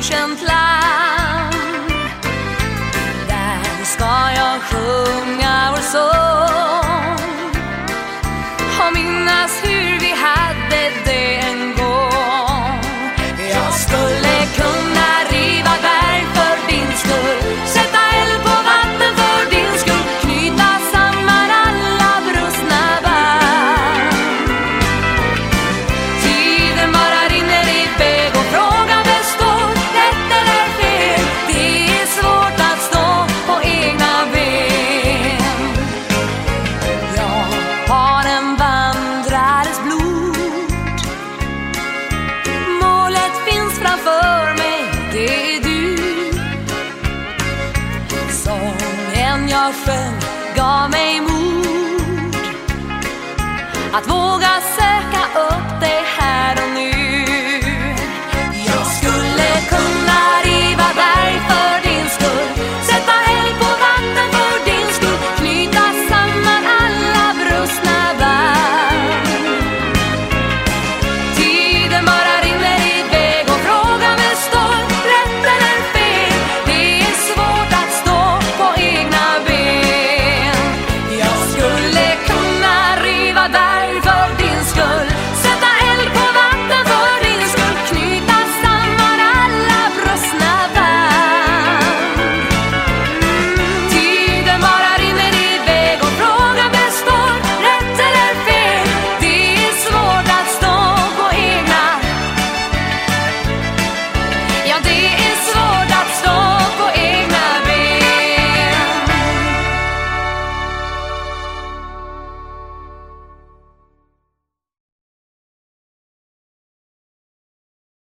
okänt land. Där ska jag sjunga jag sjöng gav mig mod Att våga